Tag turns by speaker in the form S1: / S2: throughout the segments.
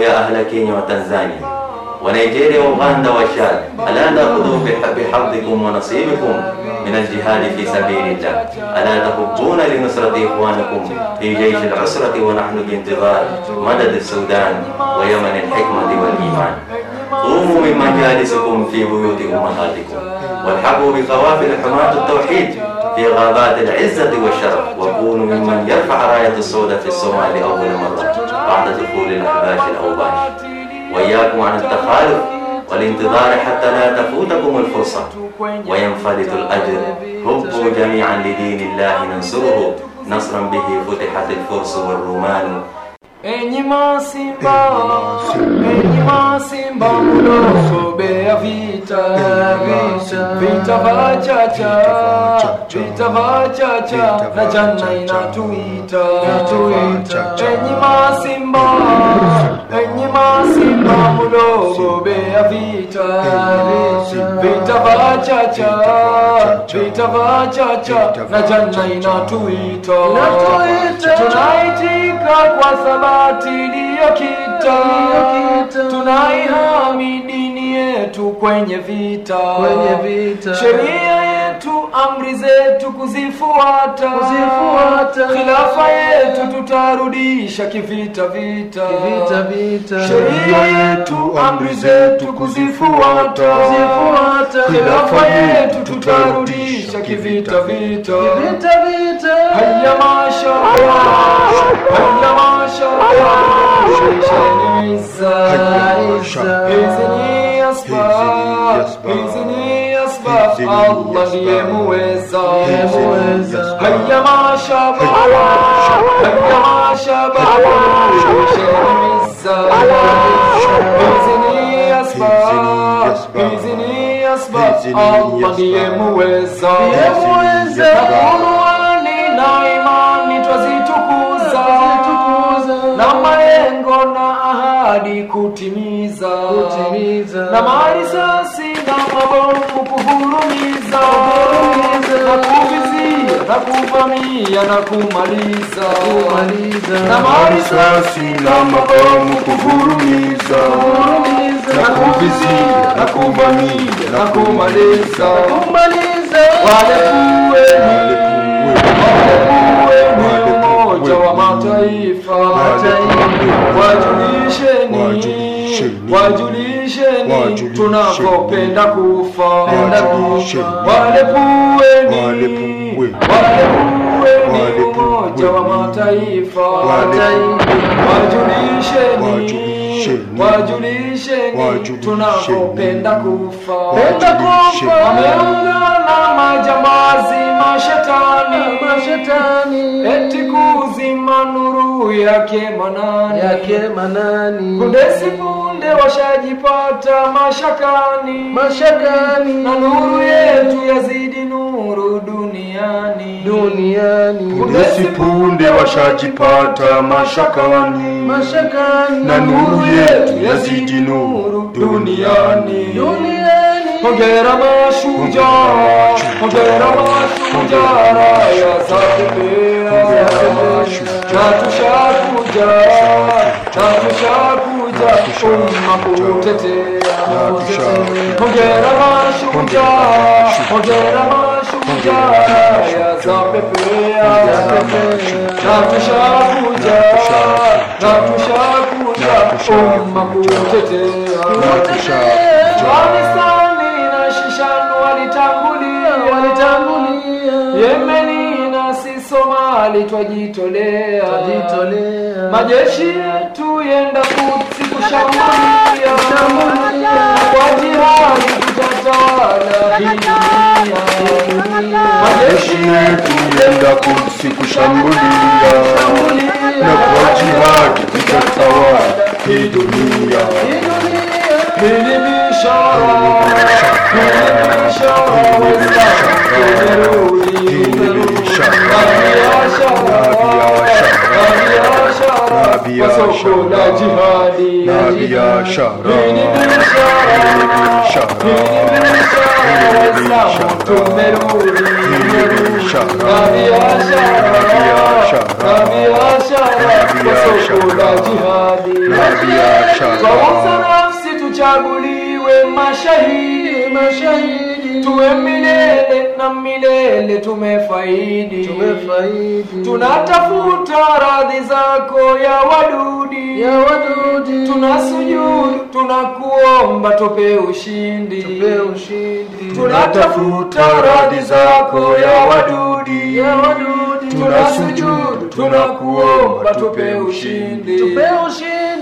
S1: يا أهل كينيا وتنزانيا. ونيجيريا وأوغندا وشاد. ألا تأخذوا بح- بحظكم ونصيبكم من الجهاد في سبيل الله. ألا تحبون لنصرة إخوانكم في جيش العسرة ونحن بانتظار مدد السودان ويمن الحكمة والإيمان. قوموا من مجالسكم في بيوت أمهاتكم. والحقوا بقوافل حماة التوحيد في غابات العزة والشرف. وكونوا ممن يرفع راية الصعود في الصومال لأول مرة. بعد دخول الأحباش الأوباش وإياكم عن التخالف والانتظار حتى لا تفوتكم الفرصة. وينفلت الأجر. هبوا جميعا لدين الله ننصره. نصرا به فتحت الفرس والرومان.
S2: Masimba vita, vita, vita vachacha, vita vachacha, na janna inatuita, enyi masimba, enyi masimba mulosobea vita, vita vachacha, vita vachacha, na janna inatuita, tunaitika kwa sabati iliyokita, tunaihami dini yetu kwenye vita,
S3: Kwenye vita.
S2: sheria yetu, amri zetu kuzifuata,
S3: Kuzifuata.
S2: khilafa yetu tutarudisha kivita vita,
S3: kivita vita.
S2: sheria yetu, amri zetu kuzifuata,
S3: Kuzifuata.
S2: khilafa yetu tutarudisha kivita vita,
S3: kivita vita.
S2: Haya mashallah, haya Isa, hizi ni asbab, hizi ni الله مويزا هيا مع شباب هيا مع شباب شهر ميزا بإذني أسباب بإذني أسباب الله مويزا مويزا na malengo na ahadi kutimiza, kutimiza. na mali sasi na kuvamia na kumaliza. Na marisasi na mabomu kuvurumiza. Na kuvizia na kuvamia na kumaliza. wale kuweni wale umoja wa mataifa. Wajulisheni wajulisheni tunakopenda kufa. Wale puweni wale puweni umoja wa mataifa. Wajulisheni wajulisheni tunakopenda kufa. Wameungana majambazi mashetani eti kuzima nuru yake manani.
S3: Yake manani.
S2: Punde si punde washajipata mashakani.
S3: Mashakani.
S2: Na nuru yetu yazidi nuru duniani.
S3: Duniani.
S2: Punde si
S4: punde washajipata mashakani.
S3: Mashakani.
S4: Na nuru yetu yazidi nuru duniani.
S3: duniani
S2: هجرم شجاع هجرم شجاع يا ساتبيا كاتو شاكوجا كاتو شاكوجا أم قوتتي هجرم شجاع هجرم شجاع يا ساتبيا كاتو شاكوجا كاتو شاكوجا
S3: أم
S2: قوتتي كاتو شاكوجا Somali twajitolea,
S3: jitolea
S2: majeshi yetu yenda Kutsi kushambulia, kwa jihadi tutatawala
S4: majeshi yetu yenda Kudsi kushambulia. Na kwa jihadi tutatawala hii dunia.
S2: Hii ni bishara, hii ni bishara,
S4: Hii ni bishara. سكون جهادي
S2: نبي شهر Chaguliwe mashahidi,
S3: mashahidi
S2: tuwe milele na milele tumefaidi.
S3: Tumefaidi.
S2: Tunatafuta radhi zako ya wadudi.
S3: Ya wadudi.
S2: Tunasujudu tunakuomba tupe ushindi.
S3: Tupe ushindi.
S2: Tunatafuta radhi zako ya wadudi.
S3: Ya wadudi.
S2: Tunasujudu tunakuomba tupe ushindi.
S3: Tupe ushindi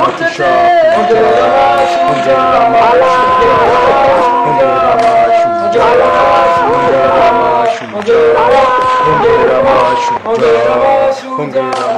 S2: 어쨌든
S4: 흔들어라
S2: 흔들어라 흔들어라
S4: 흔들어라 흔들어라 흔들어라 흔들어라